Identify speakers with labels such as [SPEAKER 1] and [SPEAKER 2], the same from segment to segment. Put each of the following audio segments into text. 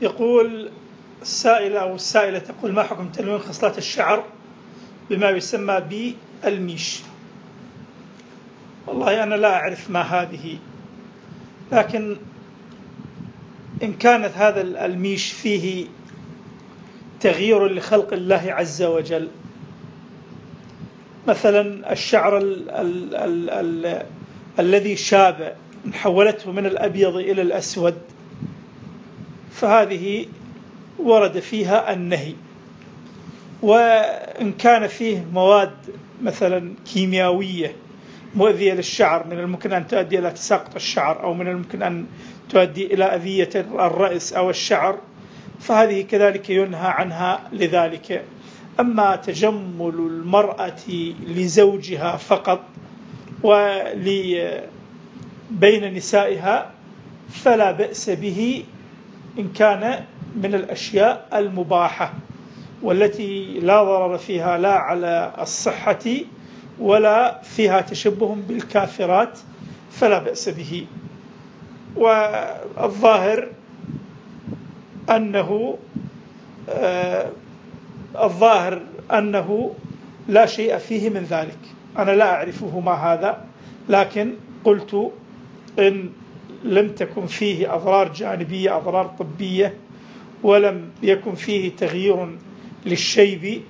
[SPEAKER 1] يقول السائلة أو السائلة تقول ما حكم تلوين خصلات الشعر بما يسمى بالميش؟ والله أنا لا أعرف ما هذه لكن إن كانت هذا الميش فيه تغيير لخلق الله عز وجل مثلا الشعر ال ال ال ال الذي شاب حولته من الأبيض إلى الأسود فهذه ورد فيها النهي. وإن كان فيه مواد مثلا كيميائية مؤذية للشعر من الممكن أن تؤدي إلى تساقط الشعر أو من الممكن أن تؤدي إلى أذية الرأس أو الشعر فهذه كذلك ينهى عنها لذلك. أما تجمل المرأة لزوجها فقط ولبين نسائها فلا بأس به إن كان من الأشياء المباحة والتي لا ضرر فيها لا على الصحة ولا فيها تشبه بالكافرات فلا بأس به. والظاهر أنه آه الظاهر أنه لا شيء فيه من ذلك. أنا لا أعرفه ما هذا لكن قلت إن لم تكن فيه أضرار جانبية أضرار طبية ولم يكن فيه تغيير للشيب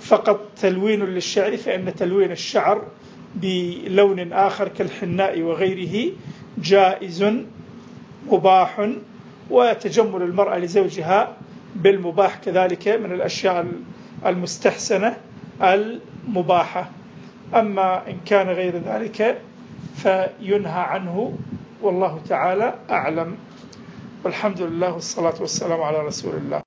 [SPEAKER 1] فقط تلوين للشعر فإن تلوين الشعر بلون آخر كالحناء وغيره جائز مباح وتجمل المرأة لزوجها بالمباح كذلك من الأشياء المستحسنة المباحة. أما إن كان غير ذلك فينهى عنه والله تعالى أعلم. والحمد لله والصلاة والسلام على رسول الله.